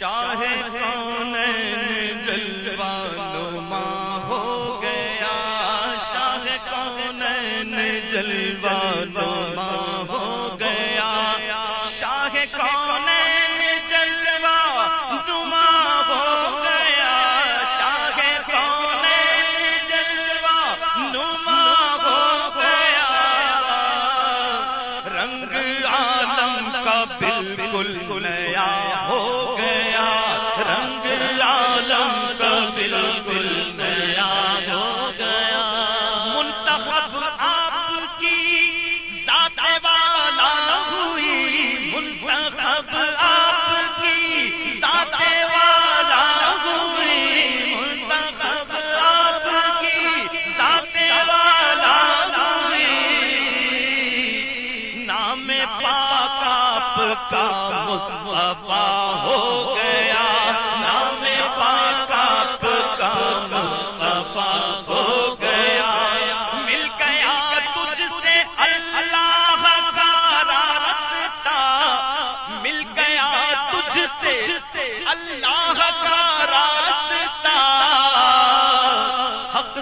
شاہ کون جلوہ ماں ہو گیا؟ شاہ کون جلوہ ماں ہو گیا؟ شاہ کون جلوہ بالکل نیا ہو گیا رنگ عالم کا بالکل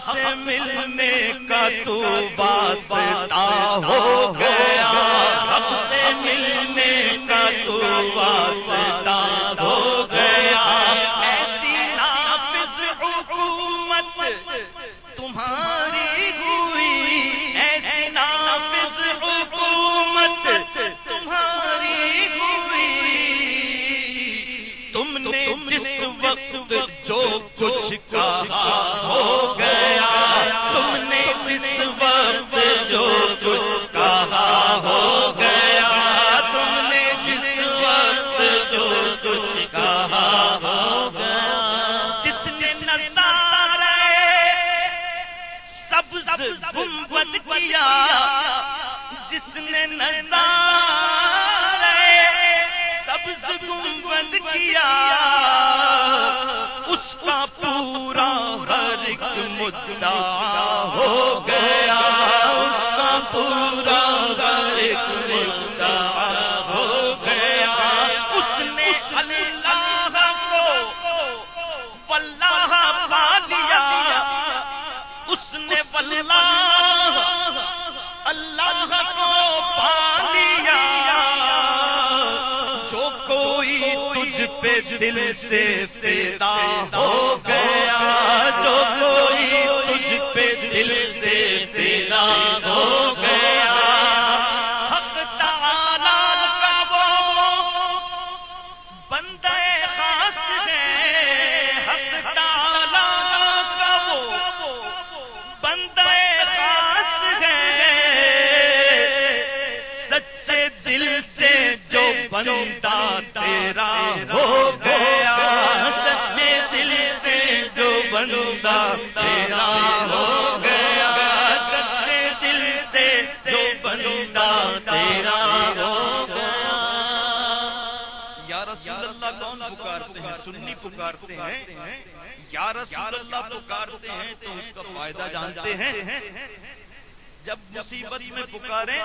سے ملنے کا تو واسطہ ہو گیا۔ حق سے ملنے کا تو واسطہ ہو گیا۔ ایسی نافذ حکومت تمہاری سب کیا، جس نے نظارے سبز گنبد کیا، اس کا پورا ہر ایک مدعا ہو گیا، اس کا پورا ہر ایک مدعا کوئی تجھ پہ دل سے پیدا ہو گیا، جو کوئی تجھ پہ دل سے پیدا ہو سنی پکارتے ہیں، یا رسول اللہ پکارتے ہیں تو اس کا فائدہ جانتے ہیں۔ جب مصیبت میں پکارے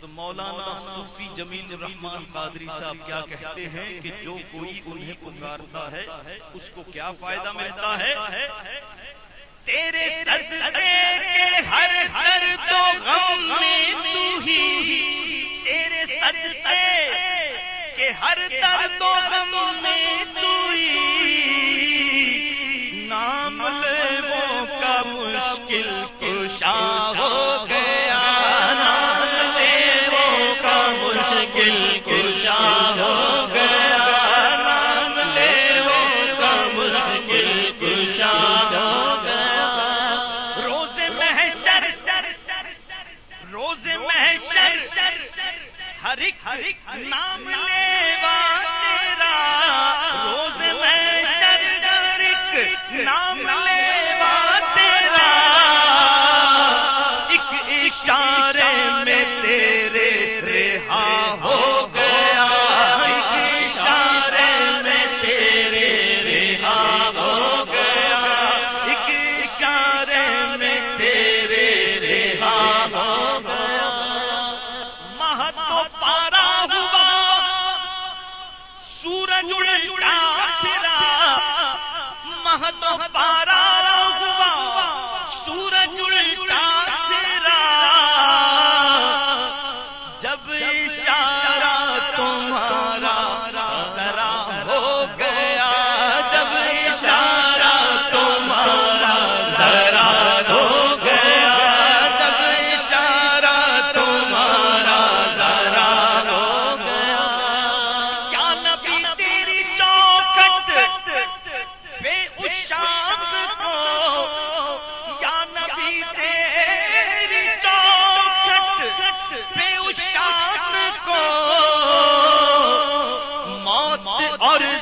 تو مولانا صوفی جمیل الرحمان قادری صاحب کیا کہتے ہیں کہ جو کوئی انہیں پکارتا ہے، اس کو کیا فائدہ ملتا ہے؟ تیرے کے ہر ہر تو غم میں تو ہی، تیرے صدقے کہ ہر درد و غم میں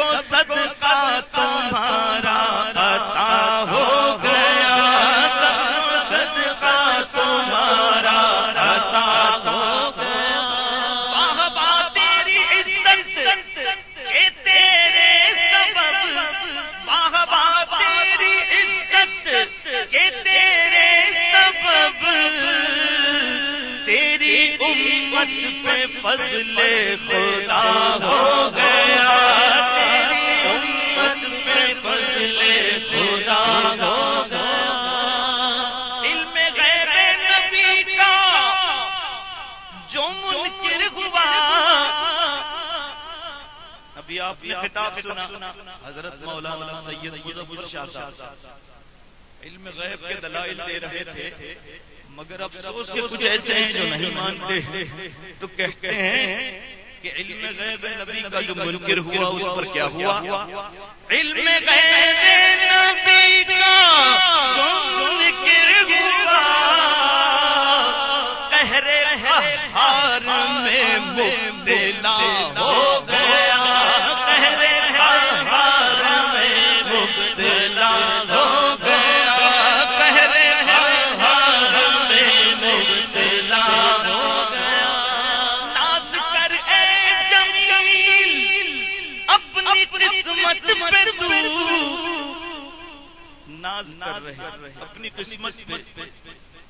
کو صدقہ تمہارا عطا ہو گیا۔ صدقہ تمہارا عطا ہو گیا۔ بابا تیری عزت، اے تیرے سبب۔ بابا تیری عزت، اے تیرے سبب۔ تیری امت پہ فضل خدا ہو۔ ابھی آپ یہ خطاب سنا۔ حضرت مولانا سید الشاہ صاحب۔ علم غیب کے دلائل دے رہے تھے مگر اب افسوس کے کچھ ایسے ہیں جو نہیں مانتے۔ تو کہتے ہیں کہ علم غیب نبی کا جو منکر ہوا اس پر کیا ہوا؟ علم غیب نبی کا جو منکر اپنی قسمت پہ۔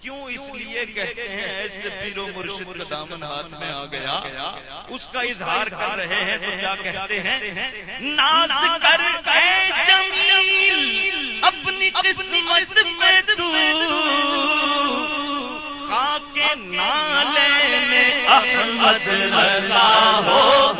کیوں اس لیے کہتے ہیں، ایسے پیر و مرشد کا دامن ہاتھ میں آ گیا۔ اس کا اظہار کر رہے ہیں تو کیا کہتے ہیں؟ ناز کر اپنی قسمت میں تو۔ خاک نالے میں احمد ہو۔